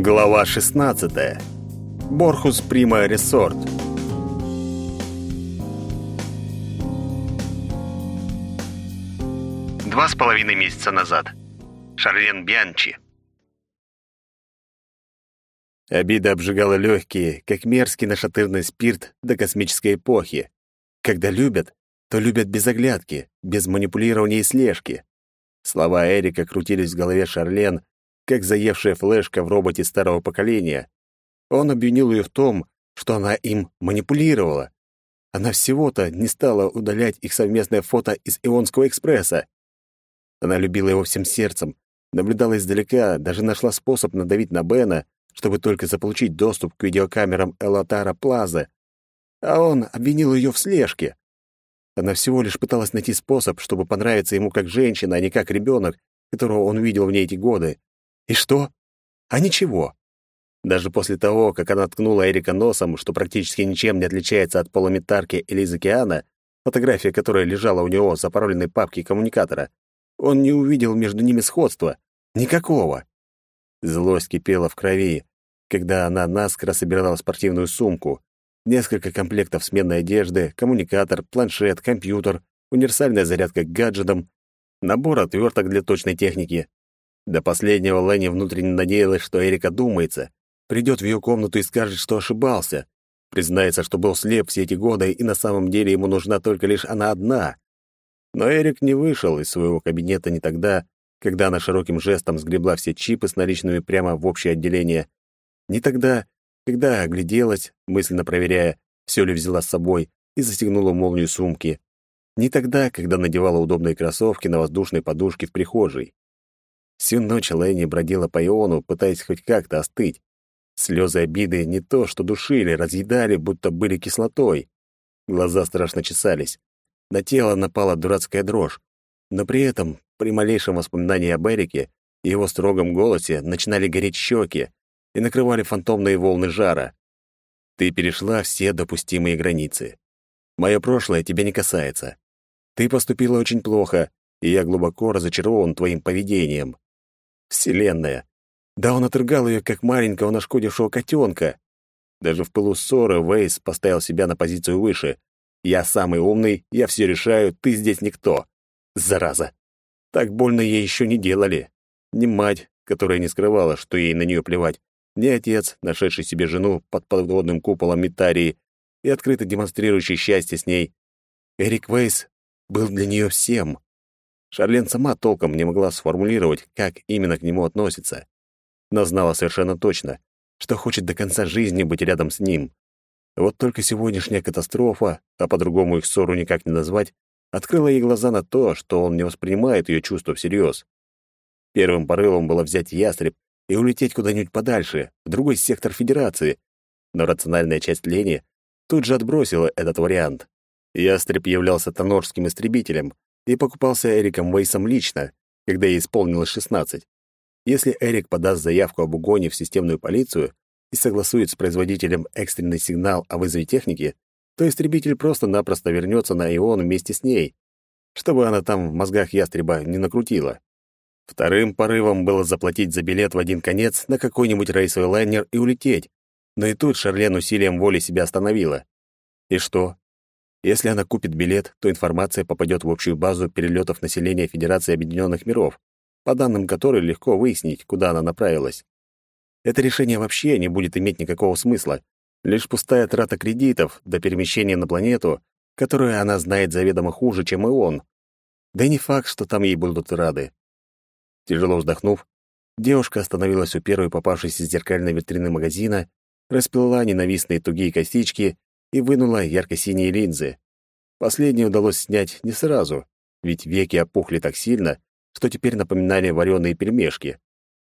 Глава 16. Борхус Прима Ресорт. Два с половиной месяца назад. Шарлен Бьянчи. Обида обжигала легкие, как мерзкий нашатырный спирт до космической эпохи. Когда любят, то любят без оглядки, без манипулирования и слежки. Слова Эрика крутились в голове Шарлен, как заевшая флешка в роботе старого поколения. Он обвинил ее в том, что она им манипулировала. Она всего-то не стала удалять их совместное фото из Ионского экспресса. Она любила его всем сердцем, наблюдала издалека, даже нашла способ надавить на Бена, чтобы только заполучить доступ к видеокамерам Элатара Плаза. А он обвинил ее в слежке. Она всего лишь пыталась найти способ, чтобы понравиться ему как женщина, а не как ребенок, которого он видел в ней эти годы. И что? А ничего. Даже после того, как она ткнула Эрика носом, что практически ничем не отличается от полуметарки из океана, фотография которой лежала у него в запароленной папке коммуникатора, он не увидел между ними сходства. Никакого. Злость кипела в крови, когда она наскоро собирала спортивную сумку. Несколько комплектов сменной одежды, коммуникатор, планшет, компьютер, универсальная зарядка к гаджетам, набор отверток для точной техники, до последнего Ленни внутренне надеялась, что Эрика думается, придет в ее комнату и скажет, что ошибался, признается, что был слеп все эти годы, и на самом деле ему нужна только лишь она одна. Но Эрик не вышел из своего кабинета не тогда, когда она широким жестом сгребла все чипы с наличными прямо в общее отделение, не тогда, когда огляделась, мысленно проверяя, все ли взяла с собой, и застегнула молнию сумки, не тогда, когда надевала удобные кроссовки на воздушной подушке в прихожей. Всю ночь Лэйни бродила по иону, пытаясь хоть как-то остыть. Слезы обиды не то, что душили, разъедали, будто были кислотой. Глаза страшно чесались. На тело напала дурацкая дрожь. Но при этом, при малейшем воспоминании об Эрике и его строгом голосе, начинали гореть щеки и накрывали фантомные волны жара. Ты перешла все допустимые границы. Мое прошлое тебя не касается. Ты поступила очень плохо, и я глубоко разочарован твоим поведением. Вселенная. Да он отрыгал ее, как маленького нашкодившего котенка. Даже в пылу ссоры Вейс поставил себя на позицию выше. «Я самый умный, я все решаю, ты здесь никто». Зараза. Так больно ей еще не делали. Ни мать, которая не скрывала, что ей на нее плевать, ни отец, нашедший себе жену под подводным куполом Митарии и открыто демонстрирующий счастье с ней. Эрик Вейс был для нее всем. Шарлен сама толком не могла сформулировать, как именно к нему относится, но знала совершенно точно, что хочет до конца жизни быть рядом с ним. Вот только сегодняшняя катастрофа, а по-другому их ссору никак не назвать, открыла ей глаза на то, что он не воспринимает ее чувства всерьез. Первым порывом было взять ястреб и улететь куда-нибудь подальше, в другой сектор Федерации, но рациональная часть Лени тут же отбросила этот вариант. Ястреб являлся тонорским истребителем, и покупался Эриком Вейсом лично, когда ей исполнилось 16. Если Эрик подаст заявку об угоне в системную полицию и согласует с производителем экстренный сигнал о вызове техники, то истребитель просто-напросто вернется на Ион вместе с ней, чтобы она там в мозгах ястреба не накрутила. Вторым порывом было заплатить за билет в один конец на какой-нибудь рейсовый лайнер и улететь, но и тут Шарлен усилием воли себя остановила. И что? Если она купит билет, то информация попадет в общую базу перелетов населения Федерации Объединенных Миров, по данным которой легко выяснить, куда она направилась. Это решение вообще не будет иметь никакого смысла, лишь пустая трата кредитов до перемещения на планету, которую она знает заведомо хуже, чем и он. Да и не факт, что там ей будут рады. Тяжело вздохнув, девушка остановилась у первой попавшейся зеркальной витрины магазина, расплела ненавистные тугие косички и вынула ярко-синие линзы. Последние удалось снять не сразу, ведь веки опухли так сильно, что теперь напоминали вареные пельмешки.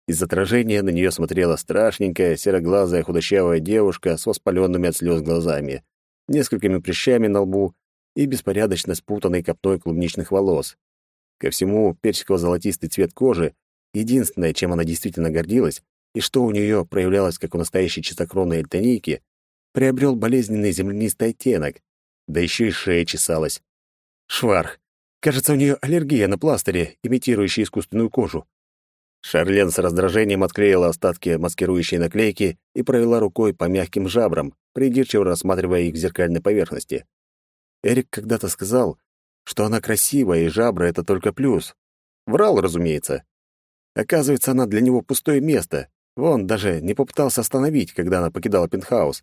Из отражения на нее смотрела страшненькая, сероглазая, худощавая девушка с воспаленными от слез глазами, несколькими прыщами на лбу и беспорядочно спутанной копной клубничных волос. Ко всему, персиково-золотистый цвет кожи — единственное, чем она действительно гордилась, и что у нее проявлялось как у настоящей чистокровной эльтонийки, приобрел болезненный землянистый оттенок, да еще и шея чесалась. Шварх. Кажется, у нее аллергия на пластыре, имитирующие искусственную кожу. Шарлен с раздражением отклеила остатки маскирующей наклейки и провела рукой по мягким жабрам, придирчиво рассматривая их в зеркальной поверхности. Эрик когда-то сказал, что она красивая, и жабры — это только плюс. Врал, разумеется. Оказывается, она для него пустое место. Вон, даже не попытался остановить, когда она покидала пентхаус.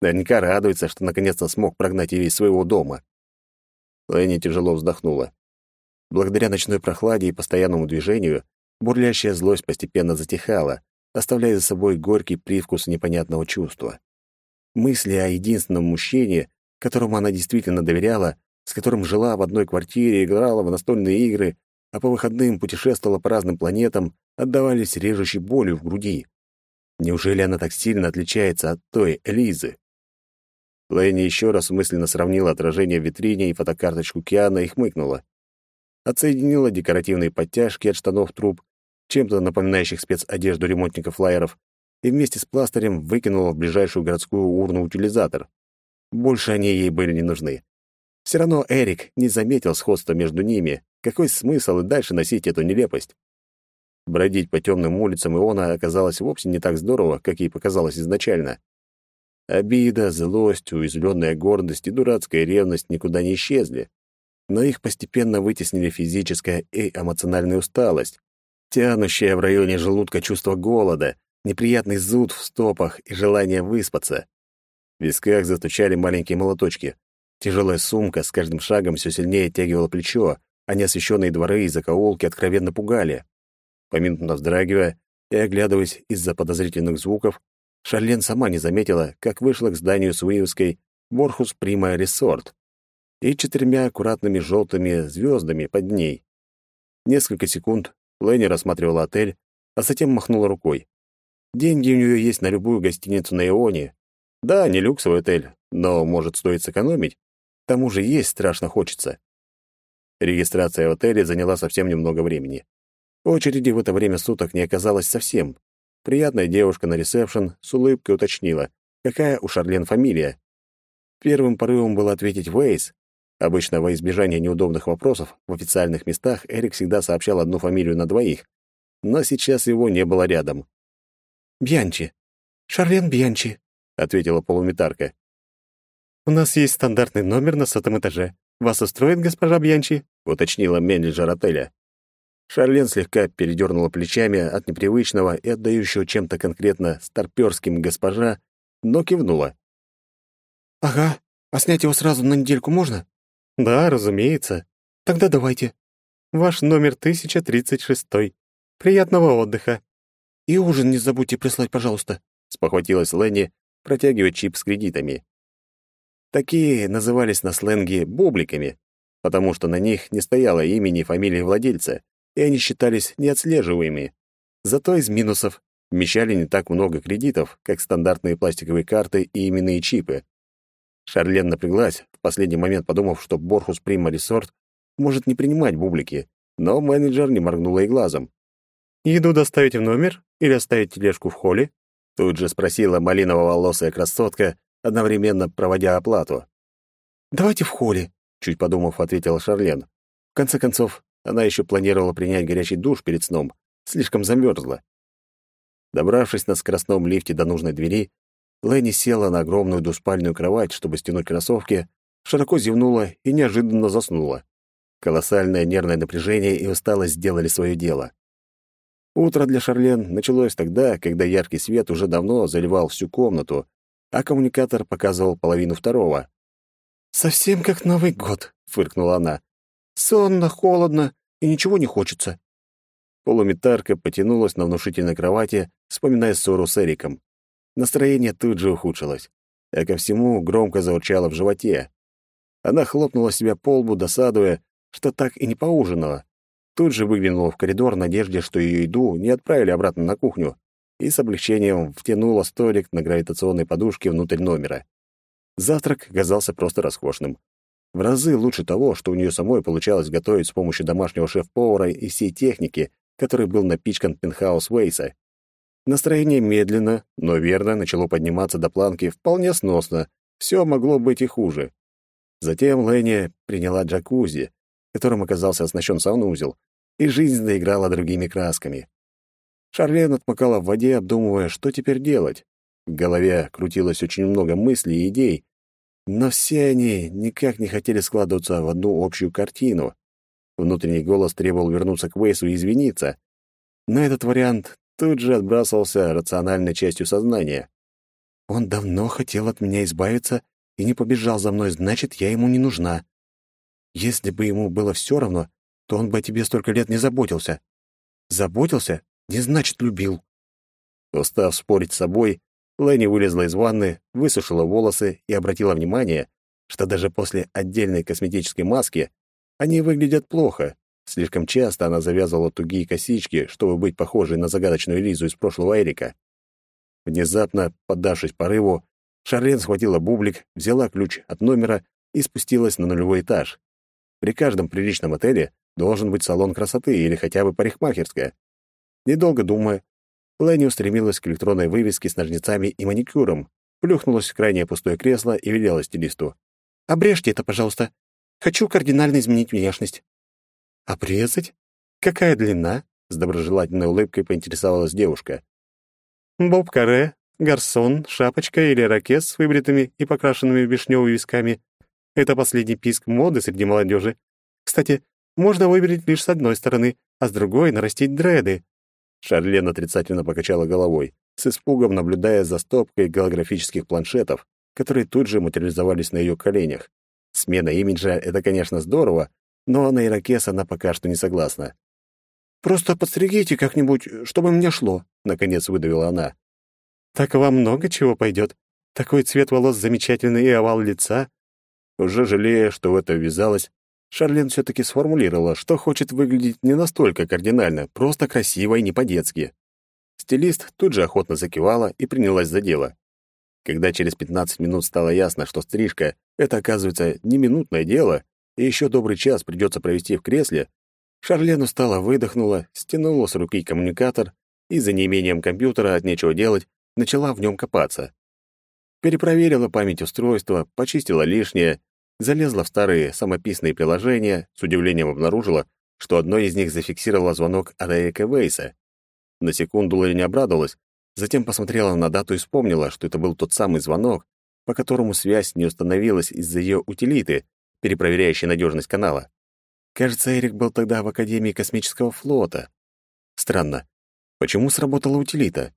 Наверняка радуется, что наконец-то смог прогнать ее из своего дома. Лэнни тяжело вздохнула. Благодаря ночной прохладе и постоянному движению Бурлящая злость постепенно затихала, оставляя за собой горький привкус непонятного чувства. Мысли о единственном мужчине, которому она действительно доверяла, с которым жила в одной квартире, играла в настольные игры, а по выходным путешествовала по разным планетам, отдавались режущей болью в груди. Неужели она так сильно отличается от той Элизы? Лэнни еще раз мысленно сравнила отражение в витрине и фотокарточку Киана и хмыкнула. Отсоединила декоративные подтяжки от штанов труб чем-то напоминающих спецодежду ремонтников флайеров, и вместе с пластырем выкинула в ближайшую городскую урну утилизатор. Больше они ей были не нужны. Все равно Эрик не заметил сходства между ними. Какой смысл и дальше носить эту нелепость? Бродить по темным улицам Иона оказалось вовсе не так здорово, как ей показалось изначально. Обида, злость, уязвленная гордость и дурацкая ревность никуда не исчезли. Но их постепенно вытеснили физическая и эмоциональная усталость, тянущее в районе желудка чувство голода, неприятный зуд в стопах и желание выспаться. В висках застучали маленькие молоточки. Тяжелая сумка с каждым шагом все сильнее оттягивала плечо, а неосвещенные дворы и закоулки откровенно пугали. Поминутно вздрагивая и оглядываясь из-за подозрительных звуков, Шарлен сама не заметила, как вышла к зданию с вывеской «Борхус Прима Ресорт» и четырьмя аккуратными желтыми звездами под ней. Несколько секунд Лэнни рассматривала отель, а затем махнула рукой. Деньги у нее есть на любую гостиницу на Ионе. Да, не люксовый отель, но, может, стоит сэкономить. К тому же есть страшно хочется. Регистрация в отеле заняла совсем немного времени. Очереди в это время суток не оказалось совсем. Приятная девушка на ресепшн с улыбкой уточнила, какая у Шарлен фамилия. Первым порывом было ответить Вейс, Обычно во избежание неудобных вопросов в официальных местах Эрик всегда сообщал одну фамилию на двоих, но сейчас его не было рядом. «Бьянчи. Шарлен Бьянчи», — ответила полуметарка. «У нас есть стандартный номер на сотом этаже. Вас устроит госпожа Бьянчи?» — уточнила менеджер отеля. Шарлен слегка передернула плечами от непривычного и отдающего чем-то конкретно старперским госпожа, но кивнула. «Ага. А снять его сразу на недельку можно?» Да, разумеется. Тогда давайте. Ваш номер 1036. Приятного отдыха. И ужин не забудьте прислать, пожалуйста, спохватилась Ленни, протягивая чип с кредитами. Такие назывались на сленге бубликами, потому что на них не стояло имени и фамилии владельца, и они считались неотслеживаемыми. Зато из минусов вмещали не так много кредитов, как стандартные пластиковые карты и именные чипы. Шарлен напряглась, в последний момент подумав, что Борхус Прима Ресорт может не принимать бублики, но менеджер не моргнула и глазом. «Еду доставить в номер или оставить тележку в холле?» Тут же спросила малиново-волосая красотка, одновременно проводя оплату. «Давайте в холле», — чуть подумав, ответила Шарлен. В конце концов, она еще планировала принять горячий душ перед сном, слишком замерзла. Добравшись на скоростном лифте до нужной двери, Лэнни села на огромную двуспальную кровать, чтобы стянуть кроссовки, широко зевнула и неожиданно заснула. Колоссальное нервное напряжение и усталость сделали свое дело. Утро для Шарлен началось тогда, когда яркий свет уже давно заливал всю комнату, а коммуникатор показывал половину второго. «Совсем как Новый год», — фыркнула она. «Сонно, холодно и ничего не хочется». Полуметарка потянулась на внушительной кровати, вспоминая ссору с Эриком. Настроение тут же ухудшилось, а ко всему громко заурчало в животе. Она хлопнула себя по лбу, досадуя, что так и не поужинала. Тут же выглянула в коридор в надежде, что ее еду не отправили обратно на кухню, и с облегчением втянула столик на гравитационной подушке внутрь номера. Завтрак оказался просто роскошным. В разы лучше того, что у нее самой получалось готовить с помощью домашнего шеф-повара и всей техники, которой был напичкан пентхаус Уэйса. Настроение медленно, но верно начало подниматься до планки вполне сносно. Все могло быть и хуже. Затем Леня приняла джакузи, которым оказался оснащен санузел, и жизнь заиграла другими красками. Шарлен отмокала в воде, обдумывая, что теперь делать. В голове крутилось очень много мыслей и идей, но все они никак не хотели складываться в одну общую картину. Внутренний голос требовал вернуться к Вейсу и извиниться, но этот вариант тут же отбрасывался рациональной частью сознания. Он давно хотел от меня избавиться и не побежал за мной, значит, я ему не нужна. Если бы ему было все равно, то он бы о тебе столько лет не заботился. Заботился не значит любил. Устав спорить с собой, Лэнни вылезла из ванны, высушила волосы и обратила внимание, что даже после отдельной косметической маски они выглядят плохо. Слишком часто она завязывала тугие косички, чтобы быть похожей на загадочную Лизу из прошлого Эрика. Внезапно, поддавшись порыву, Шарлен схватила бублик, взяла ключ от номера и спустилась на нулевой этаж. При каждом приличном отеле должен быть салон красоты или хотя бы парикмахерская. Недолго думая, Лэнни устремилась к электронной вывеске с ножницами и маникюром, плюхнулась в крайнее пустое кресло и велела стилисту. «Обрежьте это, пожалуйста. Хочу кардинально изменить внешность». «Обрезать? Какая длина?» — с доброжелательной улыбкой поинтересовалась девушка. «Боб Каре, гарсон, шапочка или ракет с выбритыми и покрашенными вишневыми висками. Это последний писк моды среди молодежи. Кстати, можно выбрать лишь с одной стороны, а с другой — нарастить дреды. Шарлен отрицательно покачала головой, с испугом наблюдая за стопкой голографических планшетов, которые тут же материализовались на ее коленях. Смена имиджа — это, конечно, здорово, но на ирокез она пока что не согласна. «Просто подстригите как-нибудь, чтобы мне шло», — наконец выдавила она. «Так вам много чего пойдет. Такой цвет волос замечательный и овал лица». Уже жалея, что в это ввязалась, Шарлен все-таки сформулировала, что хочет выглядеть не настолько кардинально, просто красиво и не по-детски. Стилист тут же охотно закивала и принялась за дело. Когда через 15 минут стало ясно, что стрижка — это, оказывается, не минутное дело, и еще добрый час придется провести в кресле, Шарлен устало выдохнула, стянула с руки коммуникатор и, за неимением компьютера от нечего делать, начала в нем копаться. Перепроверила память устройства, почистила лишнее залезла в старые самописные приложения, с удивлением обнаружила, что одно из них зафиксировало звонок от Эрика Вейса. На секунду Лэри обрадовалась, затем посмотрела на дату и вспомнила, что это был тот самый звонок, по которому связь не установилась из-за ее утилиты, перепроверяющей надежность канала. Кажется, Эрик был тогда в Академии космического флота. Странно. Почему сработала утилита?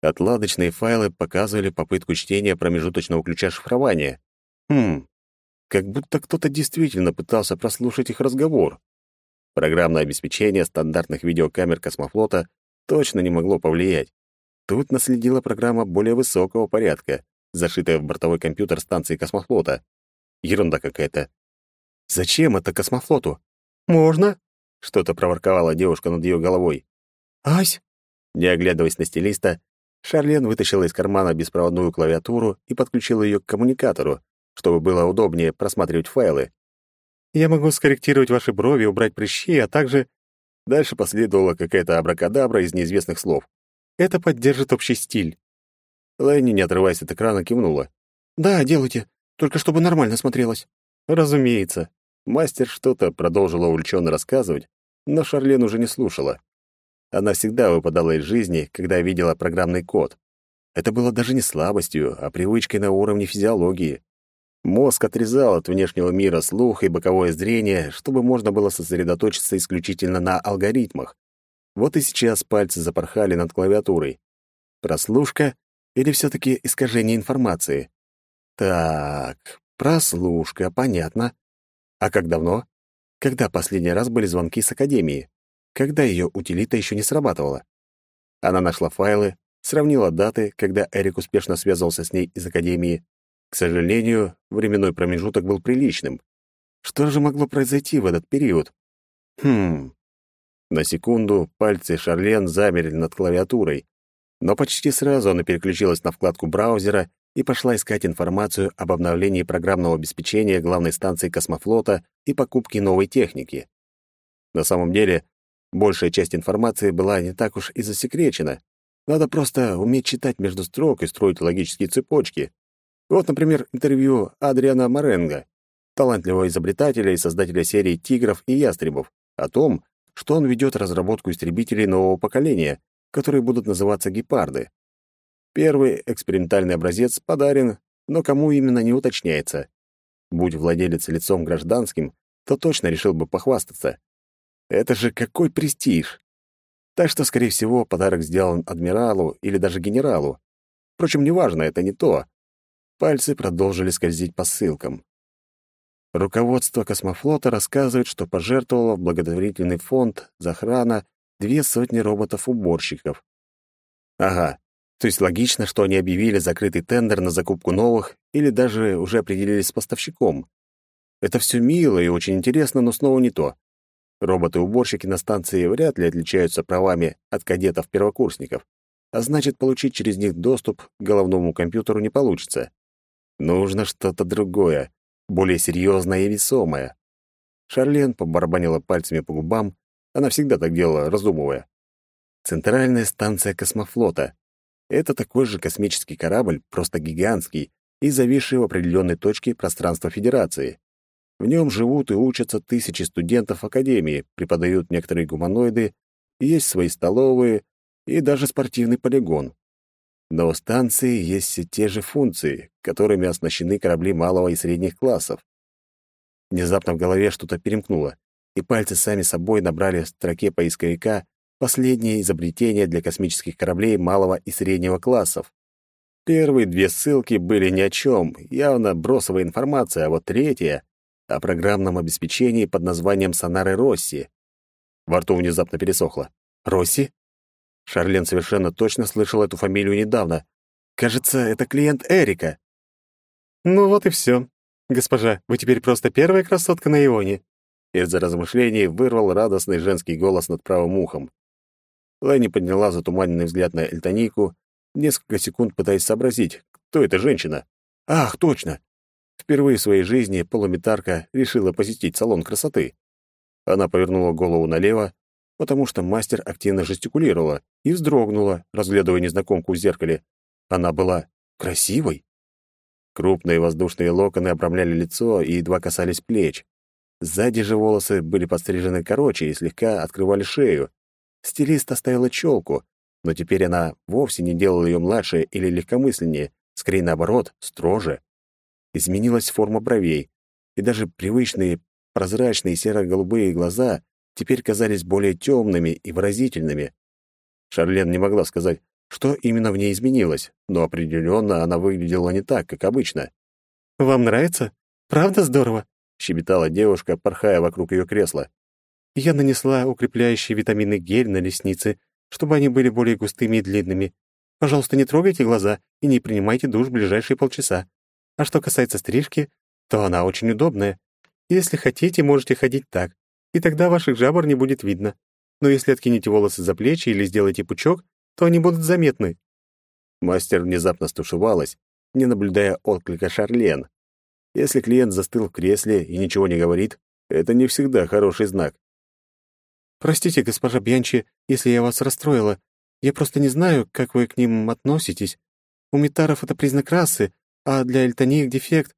Отладочные файлы показывали попытку чтения промежуточного ключа шифрования. Хм, как будто кто-то действительно пытался прослушать их разговор. Программное обеспечение стандартных видеокамер космофлота точно не могло повлиять. Тут наследила программа более высокого порядка, зашитая в бортовой компьютер станции космофлота. Ерунда какая-то. Зачем это космофлоту? Можно? Что-то проворковала девушка над ее головой. Ась! Не оглядываясь на стилиста, Шарлен вытащила из кармана беспроводную клавиатуру и подключила ее к коммуникатору, чтобы было удобнее просматривать файлы. Я могу скорректировать ваши брови, убрать прыщи, а также... Дальше последовала какая-то абракадабра из неизвестных слов. Это поддержит общий стиль. Лэнни, не отрываясь от экрана, кивнула. «Да, делайте, только чтобы нормально смотрелось». «Разумеется». Мастер что-то продолжила увлеченно рассказывать, но Шарлен уже не слушала. Она всегда выпадала из жизни, когда видела программный код. Это было даже не слабостью, а привычкой на уровне физиологии. Мозг отрезал от внешнего мира слух и боковое зрение, чтобы можно было сосредоточиться исключительно на алгоритмах. Вот и сейчас пальцы запорхали над клавиатурой. Прослушка или все-таки искажение информации? Так, прослушка, понятно. А как давно? Когда последний раз были звонки с Академии? Когда ее утилита еще не срабатывала? Она нашла файлы, сравнила даты, когда Эрик успешно связывался с ней из Академии, к сожалению, временной промежуток был приличным. Что же могло произойти в этот период? Хм. На секунду пальцы Шарлен замерли над клавиатурой, но почти сразу она переключилась на вкладку браузера и пошла искать информацию об обновлении программного обеспечения главной станции космофлота и покупке новой техники. На самом деле, большая часть информации была не так уж и засекречена. Надо просто уметь читать между строк и строить логические цепочки. Вот, например, интервью Адриана Маренго, талантливого изобретателя и создателя серии «Тигров и ястребов», о том, что он ведет разработку истребителей нового поколения, которые будут называться гепарды. Первый экспериментальный образец подарен, но кому именно не уточняется. Будь владелец лицом гражданским, то точно решил бы похвастаться. Это же какой престиж! Так что, скорее всего, подарок сделан адмиралу или даже генералу. Впрочем, неважно, это не то. Пальцы продолжили скользить по ссылкам. Руководство космофлота рассказывает, что пожертвовало в благотворительный фонд Захрана две сотни роботов-уборщиков. Ага, то есть логично, что они объявили закрытый тендер на закупку новых или даже уже определились с поставщиком. Это все мило и очень интересно, но снова не то. Роботы-уборщики на станции вряд ли отличаются правами от кадетов-первокурсников, а значит, получить через них доступ к головному компьютеру не получится. Нужно что-то другое, более серьезное и весомое. Шарлен побарабанила пальцами по губам, она всегда так делала, раздумывая. Центральная станция космофлота. Это такой же космический корабль, просто гигантский, и зависший в определенной точке пространства Федерации. В нем живут и учатся тысячи студентов Академии, преподают некоторые гуманоиды, есть свои столовые и даже спортивный полигон. Но у станции есть все те же функции, которыми оснащены корабли малого и средних классов. Внезапно в голове что-то перемкнуло, и пальцы сами собой набрали в строке поисковика последнее изобретение для космических кораблей малого и среднего классов. Первые две ссылки были ни о чем, явно бросовая информация, а вот третья — о программном обеспечении под названием «Сонары Росси». Во рту внезапно пересохло. «Росси?» Шарлен совершенно точно слышал эту фамилию недавно. Кажется, это клиент Эрика. Ну вот и все. Госпожа, вы теперь просто первая красотка на Ионе. Из-за размышлений вырвал радостный женский голос над правым ухом. Лэнни подняла затуманенный взгляд на Эльтонику, несколько секунд пытаясь сообразить, кто эта женщина. Ах, точно! Впервые в своей жизни полуметарка решила посетить салон красоты. Она повернула голову налево, потому что мастер активно жестикулировала и вздрогнула, разглядывая незнакомку в зеркале. Она была красивой. Крупные воздушные локоны обрамляли лицо и едва касались плеч. Сзади же волосы были подстрижены короче и слегка открывали шею. Стилист оставила челку, но теперь она вовсе не делала ее младше или легкомысленнее, скорее наоборот, строже. Изменилась форма бровей, и даже привычные прозрачные серо-голубые глаза теперь казались более темными и выразительными. Шарлен не могла сказать, что именно в ней изменилось, но определенно она выглядела не так, как обычно. «Вам нравится? Правда здорово?» — щебетала девушка, порхая вокруг ее кресла. «Я нанесла укрепляющий витаминный гель на ресницы, чтобы они были более густыми и длинными. Пожалуйста, не трогайте глаза и не принимайте душ в ближайшие полчаса. А что касается стрижки, то она очень удобная. Если хотите, можете ходить так и тогда ваших жабр не будет видно. Но если откинете волосы за плечи или сделаете пучок, то они будут заметны». Мастер внезапно стушевалась, не наблюдая отклика Шарлен. Если клиент застыл в кресле и ничего не говорит, это не всегда хороший знак. «Простите, госпожа Бьянчи, если я вас расстроила. Я просто не знаю, как вы к ним относитесь. У метаров это признак расы, а для эльтониек дефект.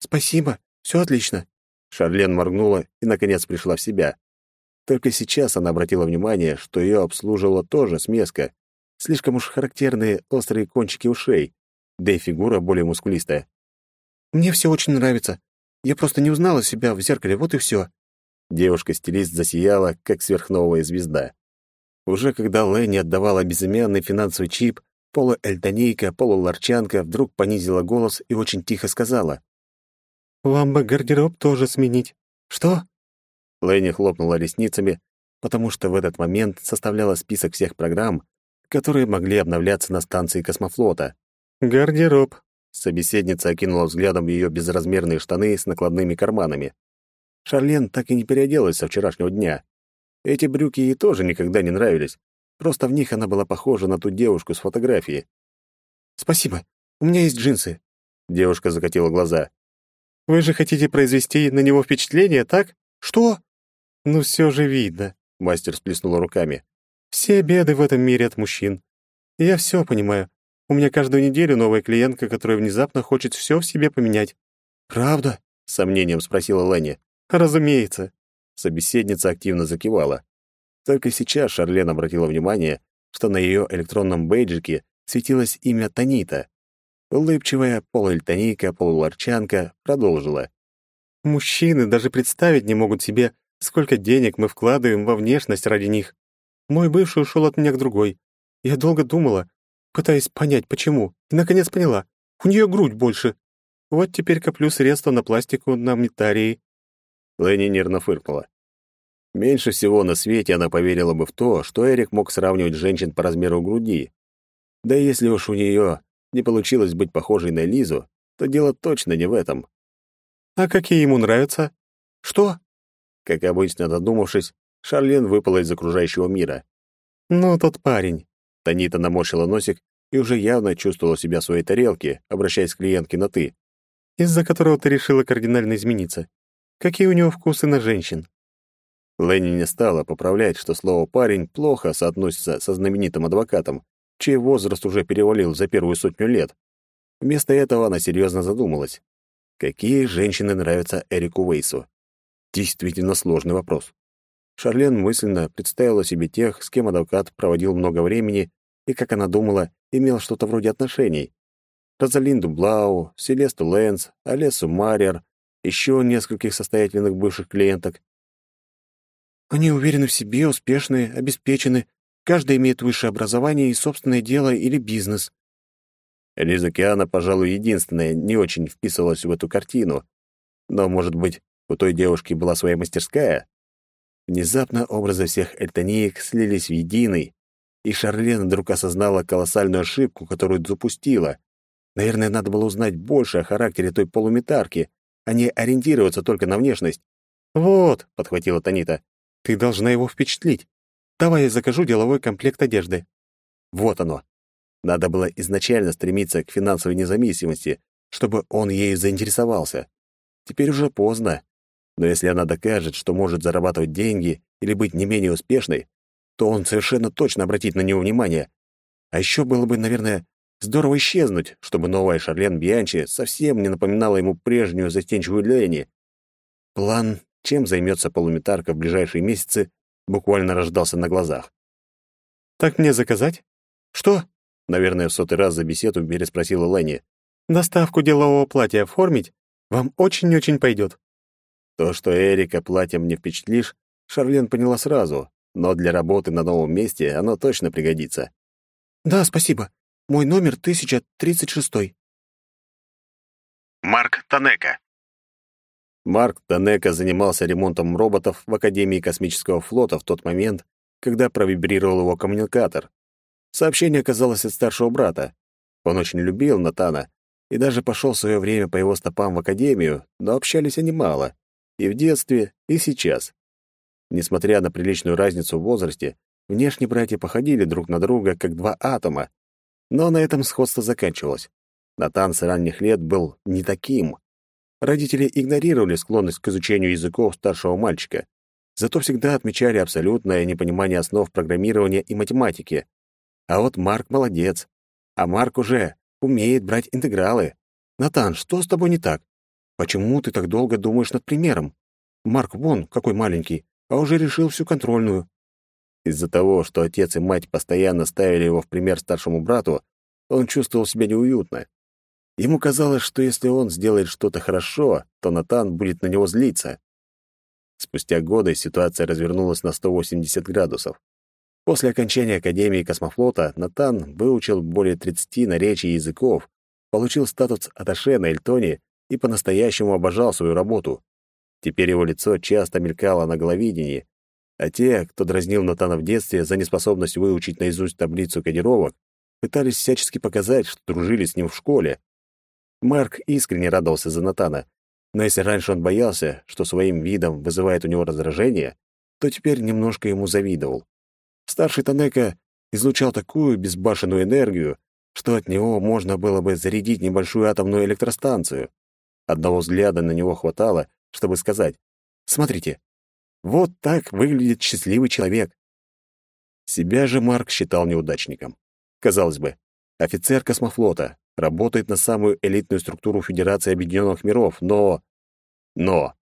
Спасибо, все отлично». Шарлен моргнула и, наконец, пришла в себя. Только сейчас она обратила внимание, что ее обслуживала тоже смеска. Слишком уж характерные острые кончики ушей, да и фигура более мускулистая. «Мне все очень нравится. Я просто не узнала себя в зеркале, вот и все». Девушка-стилист засияла, как сверхновая звезда. Уже когда Лэнни отдавала безымянный финансовый чип, полуэльтонейка, полуларчанка вдруг понизила голос и очень тихо сказала. «Вам бы гардероб тоже сменить». «Что?» Лэнни хлопнула ресницами, потому что в этот момент составляла список всех программ, которые могли обновляться на станции космофлота. «Гардероб», — собеседница окинула взглядом ее безразмерные штаны с накладными карманами. Шарлен так и не переоделась со вчерашнего дня. Эти брюки ей тоже никогда не нравились. Просто в них она была похожа на ту девушку с фотографии. «Спасибо. У меня есть джинсы». Девушка закатила глаза. Вы же хотите произвести на него впечатление, так? Что? Ну все же видно, мастер сплеснула руками. Все беды в этом мире от мужчин. Я все понимаю. У меня каждую неделю новая клиентка, которая внезапно хочет все в себе поменять. Правда? с сомнением спросила Лэня. Разумеется. Собеседница активно закивала. Только сейчас Шарлен обратила внимание, что на ее электронном бейджике светилось имя Танита. Улыбчивая полуэльтонийка-полуларчанка продолжила. «Мужчины даже представить не могут себе, сколько денег мы вкладываем во внешность ради них. Мой бывший ушел от меня к другой. Я долго думала, пытаясь понять, почему, и наконец поняла. У нее грудь больше. Вот теперь коплю средства на пластику, на метарии». Ленни нервно фыркнула. Меньше всего на свете она поверила бы в то, что Эрик мог сравнивать женщин по размеру груди. Да если уж у нее не получилось быть похожей на Лизу, то дело точно не в этом. «А какие ему нравятся?» «Что?» Как обычно, додумавшись, Шарлен выпала из окружающего мира. «Ну, тот парень». Танита наморщила носик и уже явно чувствовала себя в своей тарелке, обращаясь к клиентке на «ты». «Из-за которого ты решила кардинально измениться. Какие у него вкусы на женщин?» Ленни не стала поправлять, что слово «парень» плохо соотносится со знаменитым адвокатом, чей возраст уже перевалил за первую сотню лет. Вместо этого она серьезно задумалась. Какие женщины нравятся Эрику Вейсу? Действительно сложный вопрос. Шарлен мысленно представила себе тех, с кем адвокат проводил много времени и, как она думала, имел что-то вроде отношений. Розалинду Блау, Селесту Лэнс, Олесу Марьер, еще нескольких состоятельных бывших клиенток. Они уверены в себе, успешны, обеспечены. Каждый имеет высшее образование и собственное дело или бизнес. Лиза Киана, пожалуй, единственная, не очень вписывалась в эту картину. Но, может быть, у той девушки была своя мастерская? Внезапно образы всех эльтониек слились в единый, и Шарлен вдруг осознала колоссальную ошибку, которую запустила. Наверное, надо было узнать больше о характере той полуметарки, а не ориентироваться только на внешность. «Вот», — подхватила Танита, ты должна его впечатлить. Давай я закажу деловой комплект одежды. Вот оно. Надо было изначально стремиться к финансовой независимости, чтобы он ею заинтересовался. Теперь уже поздно. Но если она докажет, что может зарабатывать деньги или быть не менее успешной, то он совершенно точно обратит на него внимание. А еще было бы, наверное, здорово исчезнуть, чтобы новая Шарлен Бианчи совсем не напоминала ему прежнюю застенчивую Лени. План чем займется полуметарка в ближайшие месяцы, буквально рождался на глазах. «Так мне заказать?» «Что?» — наверное, в сотый раз за беседу переспросила Ленни. «Доставку делового платья оформить? Вам очень-очень пойдет». То, что Эрика платьем не впечатлишь, Шарлен поняла сразу, но для работы на новом месте оно точно пригодится. «Да, спасибо. Мой номер 1036». Марк Танека Марк Танека занимался ремонтом роботов в Академии космического флота в тот момент, когда провибрировал его коммуникатор. Сообщение оказалось от старшего брата. Он очень любил Натана и даже пошел в свое время по его стопам в Академию, но общались они мало. И в детстве, и сейчас. Несмотря на приличную разницу в возрасте, внешне братья походили друг на друга, как два атома. Но на этом сходство заканчивалось. Натан с ранних лет был не таким. Родители игнорировали склонность к изучению языков старшего мальчика, зато всегда отмечали абсолютное непонимание основ программирования и математики. А вот Марк молодец. А Марк уже умеет брать интегралы. Натан, что с тобой не так? Почему ты так долго думаешь над примером? Марк вон какой маленький, а уже решил всю контрольную. Из-за того, что отец и мать постоянно ставили его в пример старшему брату, он чувствовал себя неуютно. Ему казалось, что если он сделает что-то хорошо, то Натан будет на него злиться. Спустя годы ситуация развернулась на 180 градусов. После окончания Академии космофлота Натан выучил более 30 наречий языков, получил статус аташе на Эльтоне и по-настоящему обожал свою работу. Теперь его лицо часто мелькало на головидении, а те, кто дразнил Натана в детстве за неспособность выучить наизусть таблицу кодировок, пытались всячески показать, что дружили с ним в школе. Марк искренне радовался за Натана, но если раньше он боялся, что своим видом вызывает у него раздражение, то теперь немножко ему завидовал. Старший Танека излучал такую безбашенную энергию, что от него можно было бы зарядить небольшую атомную электростанцию. Одного взгляда на него хватало, чтобы сказать «Смотрите, вот так выглядит счастливый человек». Себя же Марк считал неудачником. Казалось бы, офицер космофлота, работает на самую элитную структуру Федерации Объединенных Миров, но... Но...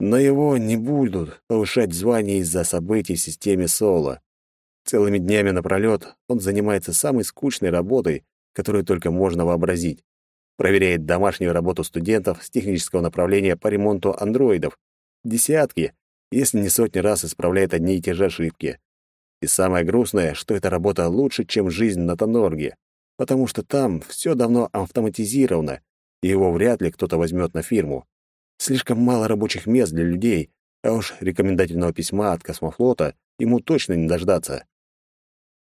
Но его не будут повышать звание из-за событий в системе Соло. Целыми днями напролёт он занимается самой скучной работой, которую только можно вообразить. Проверяет домашнюю работу студентов с технического направления по ремонту андроидов. Десятки, если не сотни раз исправляет одни и те же ошибки. И самое грустное, что эта работа лучше, чем жизнь на Тонорге, потому что там все давно автоматизировано, и его вряд ли кто-то возьмет на фирму. Слишком мало рабочих мест для людей, а уж рекомендательного письма от космофлота ему точно не дождаться.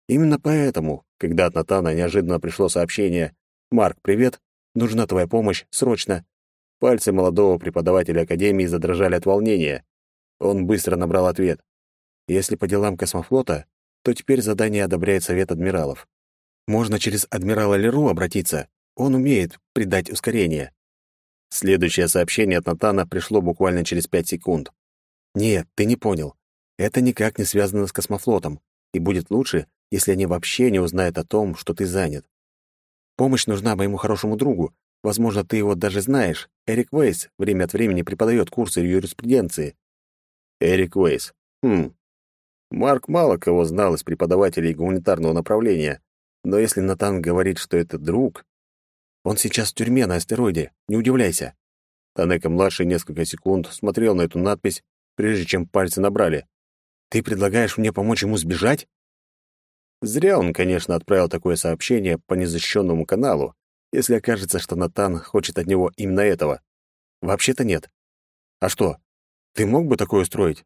Именно поэтому, когда от Натана неожиданно пришло сообщение «Марк, привет, нужна твоя помощь, срочно», пальцы молодого преподавателя Академии задрожали от волнения. Он быстро набрал ответ. Если по делам космофлота, то теперь задание одобряет Совет Адмиралов. Можно через адмирала Леру обратиться. Он умеет придать ускорение. Следующее сообщение от Натана пришло буквально через пять секунд. «Нет, ты не понял. Это никак не связано с космофлотом, и будет лучше, если они вообще не узнают о том, что ты занят. Помощь нужна моему хорошему другу. Возможно, ты его даже знаешь. Эрик Вейс время от времени преподает курсы юриспруденции». «Эрик Вейс. Хм. Марк мало кого знал из преподавателей гуманитарного направления, но если Натан говорит, что это друг, он сейчас в тюрьме на астероиде, не удивляйся». Танека-младший несколько секунд смотрел на эту надпись, прежде чем пальцы набрали. «Ты предлагаешь мне помочь ему сбежать?» Зря он, конечно, отправил такое сообщение по незащищенному каналу, если окажется, что Натан хочет от него именно этого. Вообще-то нет. А что, ты мог бы такое устроить?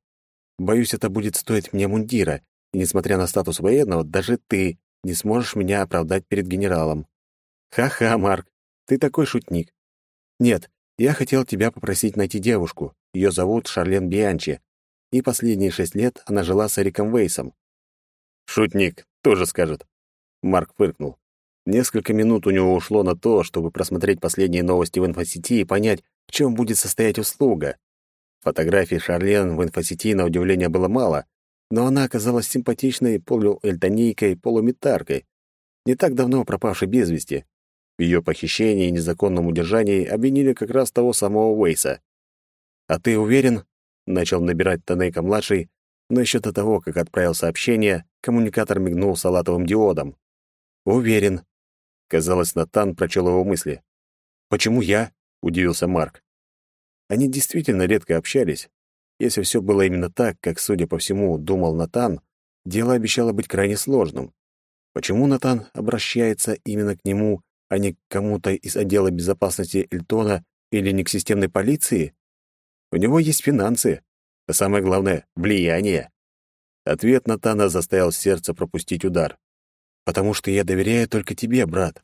Боюсь, это будет стоить мне мундира, и, несмотря на статус военного, даже ты не сможешь меня оправдать перед генералом. Ха-ха, Марк, ты такой шутник. Нет, я хотел тебя попросить найти девушку. Ее зовут Шарлен Бианчи. И последние шесть лет она жила с Эриком Вейсом. Шутник, тоже скажет. Марк фыркнул. Несколько минут у него ушло на то, чтобы просмотреть последние новости в инфосети и понять, в чем будет состоять услуга. Фотографий Шарлен в инфосети на удивление было мало, но она оказалась симпатичной полуэльтонийкой, полуметаркой, не так давно пропавшей без вести. В ее похищении и незаконном удержании обвинили как раз того самого Уэйса. «А ты уверен?» — начал набирать Танейка-младший, но еще до того, как отправил сообщение, коммуникатор мигнул салатовым диодом. «Уверен». Казалось, Натан прочел его мысли. «Почему я?» — удивился Марк. Они действительно редко общались. Если все было именно так, как, судя по всему, думал Натан, дело обещало быть крайне сложным. Почему Натан обращается именно к нему, а не к кому-то из отдела безопасности Эльтона или не к системной полиции? У него есть финансы, а самое главное — влияние. Ответ Натана заставил сердце пропустить удар. «Потому что я доверяю только тебе, брат.